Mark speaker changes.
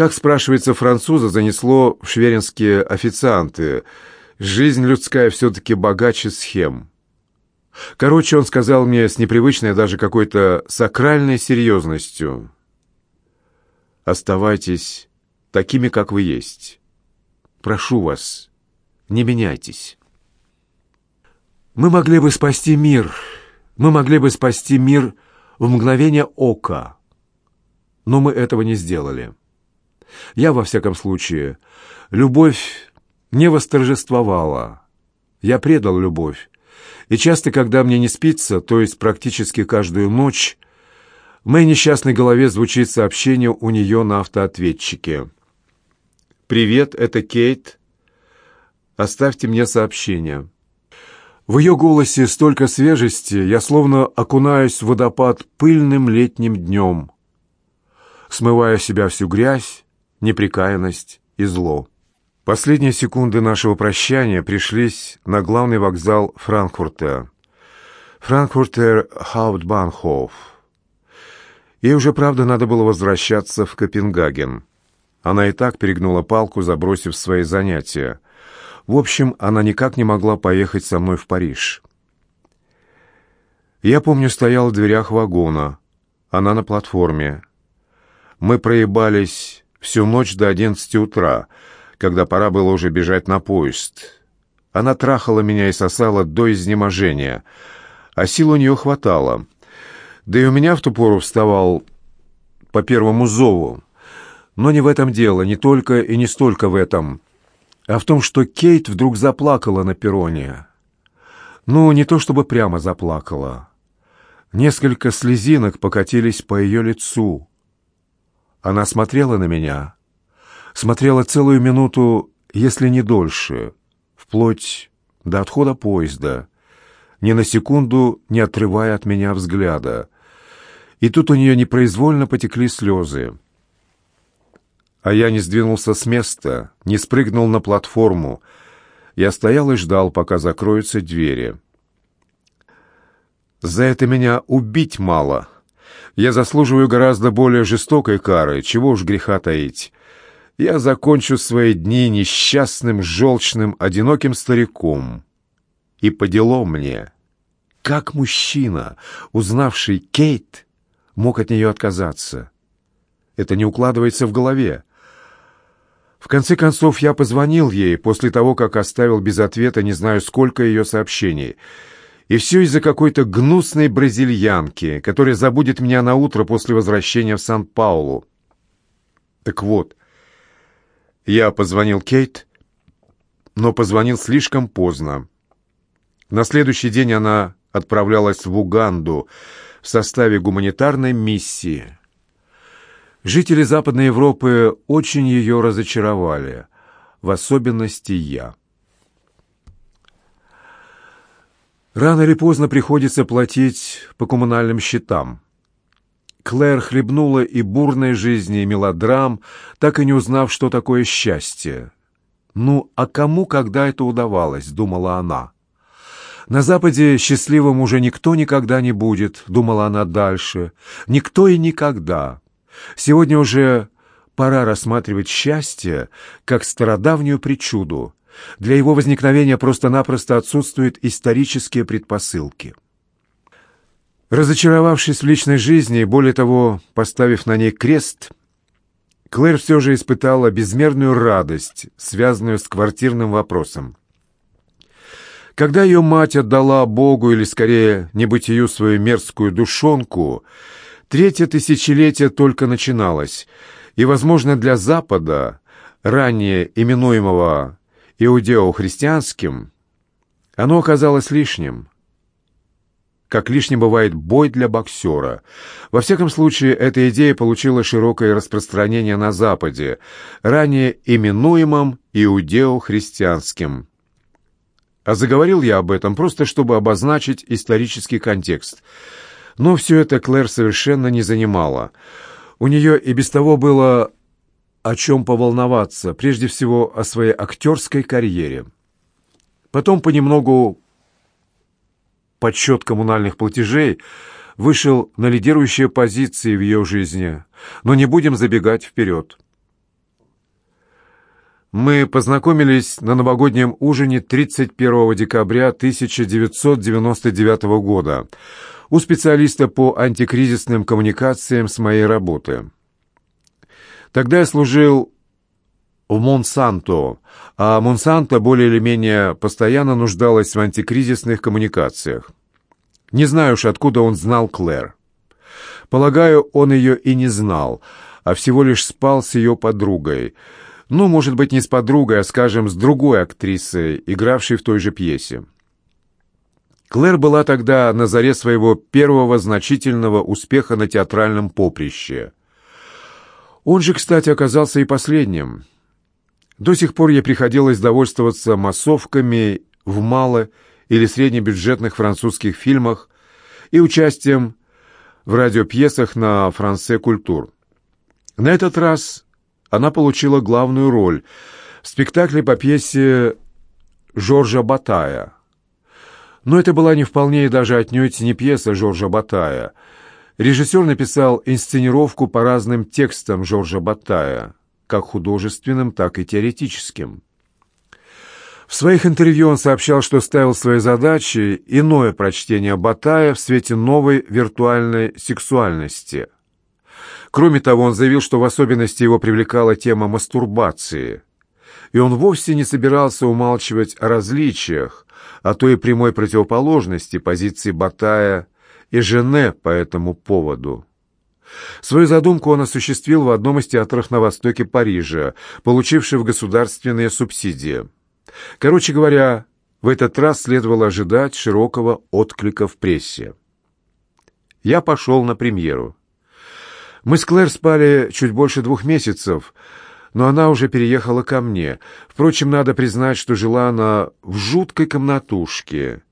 Speaker 1: Как, спрашивается, француза занесло в шверинские официанты. Жизнь людская все-таки богаче схем. Короче, он сказал мне с непривычной даже какой-то сакральной серьезностью. «Оставайтесь такими, как вы есть. Прошу вас, не меняйтесь». Мы могли бы спасти мир. Мы могли бы спасти мир в мгновение ока. Но мы этого не сделали. Я, во всяком случае, любовь не восторжествовала. Я предал любовь. И часто, когда мне не спится, то есть практически каждую ночь, в моей несчастной голове звучит сообщение у нее на автоответчике. «Привет, это Кейт. Оставьте мне сообщение». В ее голосе столько свежести, я словно окунаюсь в водопад пыльным летним днем, смывая с себя всю грязь, неприкаянность и зло. Последние секунды нашего прощания пришлись на главный вокзал Франкфурта. Франкфуртер Хаутбанхоф. Ей уже, правда, надо было возвращаться в Копенгаген. Она и так перегнула палку, забросив свои занятия. В общем, она никак не могла поехать со мной в Париж. Я помню, стоял в дверях вагона. Она на платформе. Мы проебались всю ночь до одиннадцати утра, когда пора было уже бежать на поезд. Она трахала меня и сосала до изнеможения, а сил у нее хватало. Да и у меня в ту пору вставал по первому зову. Но не в этом дело, не только и не столько в этом, а в том, что Кейт вдруг заплакала на перроне. Ну, не то чтобы прямо заплакала. Несколько слезинок покатились по ее лицу. Она смотрела на меня, смотрела целую минуту, если не дольше, вплоть до отхода поезда, ни на секунду не отрывая от меня взгляда. И тут у нее непроизвольно потекли слезы. А я не сдвинулся с места, не спрыгнул на платформу. Я стоял и ждал, пока закроются двери. За это меня убить мало. Я заслуживаю гораздо более жестокой кары, чего уж греха таить. Я закончу свои дни несчастным, желчным, одиноким стариком. И по делам мне. Как мужчина, узнавший Кейт, мог от нее отказаться? Это не укладывается в голове. В конце концов, я позвонил ей после того, как оставил без ответа не знаю сколько ее сообщений — и все из-за какой-то гнусной бразильянки, которая забудет меня на утро после возвращения в Сан-Паулу. Так вот, я позвонил Кейт, но позвонил слишком поздно. На следующий день она отправлялась в Уганду в составе гуманитарной миссии. Жители Западной Европы очень ее разочаровали, в особенности я. Рано или поздно приходится платить по коммунальным счетам. Клэр хлебнула и бурной жизни, и мелодрам, так и не узнав, что такое счастье. «Ну, а кому когда это удавалось?» — думала она. «На Западе счастливым уже никто никогда не будет», — думала она дальше. «Никто и никогда. Сегодня уже пора рассматривать счастье как стародавнюю причуду, для его возникновения просто-напросто отсутствуют исторические предпосылки. Разочаровавшись в личной жизни и, более того, поставив на ней крест, Клэр все же испытала безмерную радость, связанную с квартирным вопросом. Когда ее мать отдала Богу, или скорее небытию свою мерзкую душонку, третье тысячелетие только начиналось, и, возможно, для Запада, ранее именуемого иудео-христианским, оно оказалось лишним. Как лишним бывает бой для боксера. Во всяком случае, эта идея получила широкое распространение на Западе, ранее именуемом иудео-христианским. А заговорил я об этом просто, чтобы обозначить исторический контекст. Но все это Клэр совершенно не занимало. У нее и без того было о чем поволноваться, прежде всего о своей актерской карьере. Потом понемногу подсчет коммунальных платежей вышел на лидирующие позиции в ее жизни, но не будем забегать вперед. Мы познакомились на новогоднем ужине 31 декабря 1999 года у специалиста по антикризисным коммуникациям с моей работы. Тогда я служил в Монсанто, а Монсанто более или менее постоянно нуждалась в антикризисных коммуникациях. Не знаю уж, откуда он знал Клэр. Полагаю, он ее и не знал, а всего лишь спал с ее подругой. Ну, может быть, не с подругой, а, скажем, с другой актрисой, игравшей в той же пьесе. Клэр была тогда на заре своего первого значительного успеха на театральном поприще. Он же, кстати, оказался и последним. До сих пор ей приходилось довольствоваться массовками в мало- или среднебюджетных французских фильмах и участием в радиопьесах на «Франце Культур». На этот раз она получила главную роль в спектакле по пьесе Жоржа Батая. Но это была не вполне и даже отнюдь не пьеса Жоржа Батая. Режиссер написал инсценировку по разным текстам Жоржа Батая, как художественным, так и теоретическим. В своих интервью он сообщал, что ставил своей задачей иное прочтение Батая в свете новой виртуальной сексуальности. Кроме того, он заявил, что в особенности его привлекала тема мастурбации, и он вовсе не собирался умалчивать о различиях, а то и прямой противоположности позиции Батая и Жене по этому поводу. Свою задумку он осуществил в одном из театров на востоке Парижа, получивший государственные субсидии. Короче говоря, в этот раз следовало ожидать широкого отклика в прессе. Я пошел на премьеру. Мы с Клэр спали чуть больше двух месяцев, но она уже переехала ко мне. Впрочем, надо признать, что жила она в жуткой комнатушке,